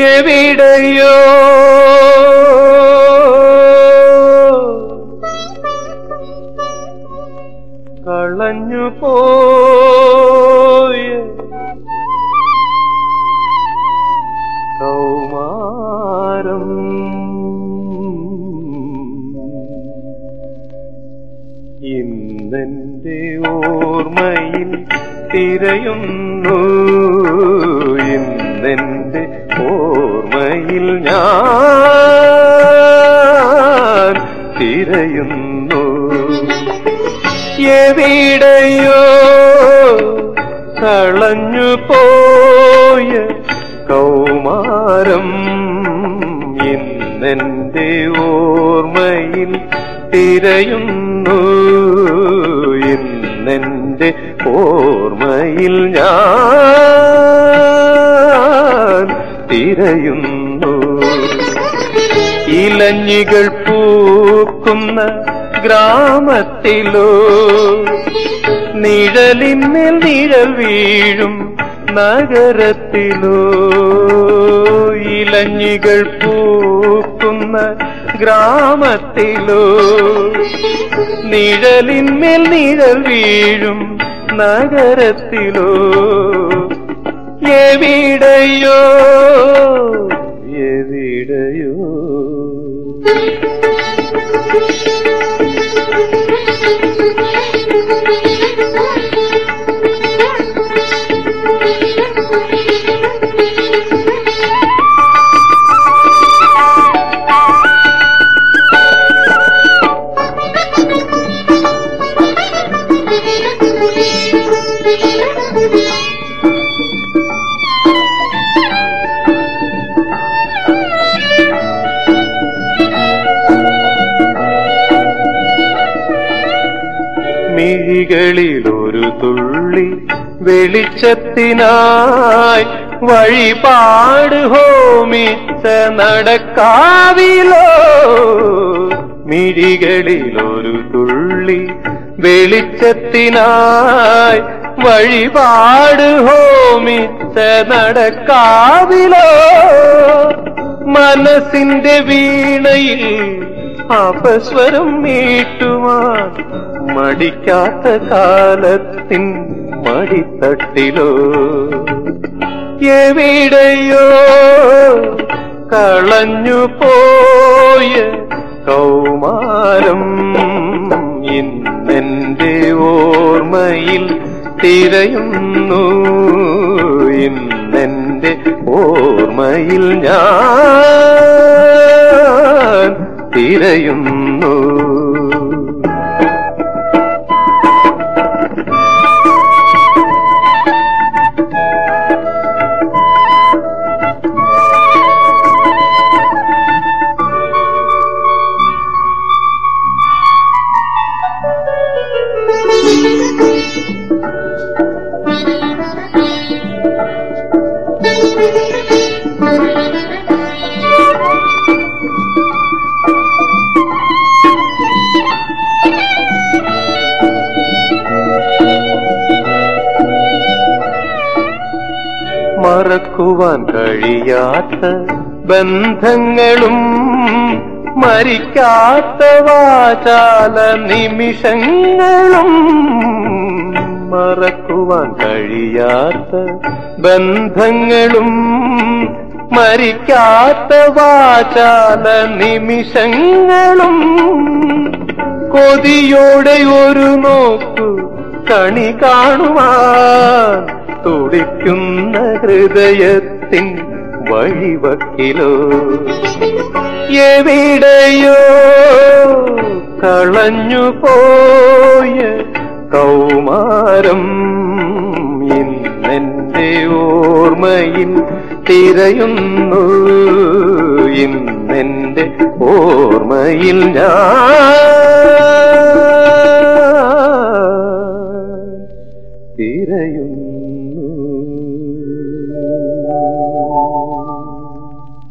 എവിടെയോ. കളഞ്ഞു പോയ കൗമാരം. ഇന്നെന്റെ ഓർമ്മയിൽ തിരയുന്നു. തിരയുന്നു എവിടെയോ കളഞ്ഞു പോയ കൗമാരം ഇന്നെന്റെ ഓർമ്മയിൽ തിരയുന്നു. ഇന്നെന്റെ ഓർമ്മയിൽ ഞാൻ തിരയുന്നു. ഇലഞ്ഞികൾ പൂക്കുന്ന ഗ്രാമത്തിലോ നിഴലിന്മേൽ നിഴൽ വീഴും നഗരത്തിലോ ഇലഞ്ഞികൾ പൂക്കുന്ന ഗ്രാമത്തിലോ നിഴലിന്മേൽ നിഴൽ വീഴും നഗരത്തിലോ എവിടെയോ എവിടെയോ. മിഴികളിൽ ഒരു തുള്ളി വെളിച്ചത്തിനായി വഴിപാട് ഹോമിച്ച നടക്കാവിലോ? മിഴികളിൽ ഒരു തുള്ളി വെളിച്ചത്തിനായി വഴിപാട് ഹോമിച്ച നടക്കാവിലോ? മനസ്സിന്റെ വീണയിൽ അപസ്വരം മീട്ടുവാൻ മടിക്കാത്ത കാലത്തിൻ മടിത്തട്ടിലോ? എവിടെയോ കളഞ്ഞു പോയ കൗമാരം ഇന്നെന്റെ ഓർമ്മയിൽ തിരയുന്നു. ഇന്നെന്റെ ഓർമ്മയിൽ ഞാൻ തിരയുന്നു മറക്കുവാൻ കഴിയാത്ത ബന്ധങ്ങളും മരിക്കാത്ത വാചാല നിമിഷങ്ങളും മറക്കുവാൻ കഴിയാത്ത ബന്ധങ്ങളും മരിക്കാത്ത വാചാല നിമിഷങ്ങളും കൊതിയോടെ ഒരു നോക്കു കണി കാണുവാൻ തുടിക്കുന്ന ഹൃദയത്തിൻ വഴിവക്കിലോ? എവിടെയോ കളഞ്ഞു പോയ കൗമാരം ഇന്നെന്റെ ഓർമ്മയിൽ തിരയുന്നു. ഇന്നെന്റെ ഓർമ്മയിൽ ഞാൻ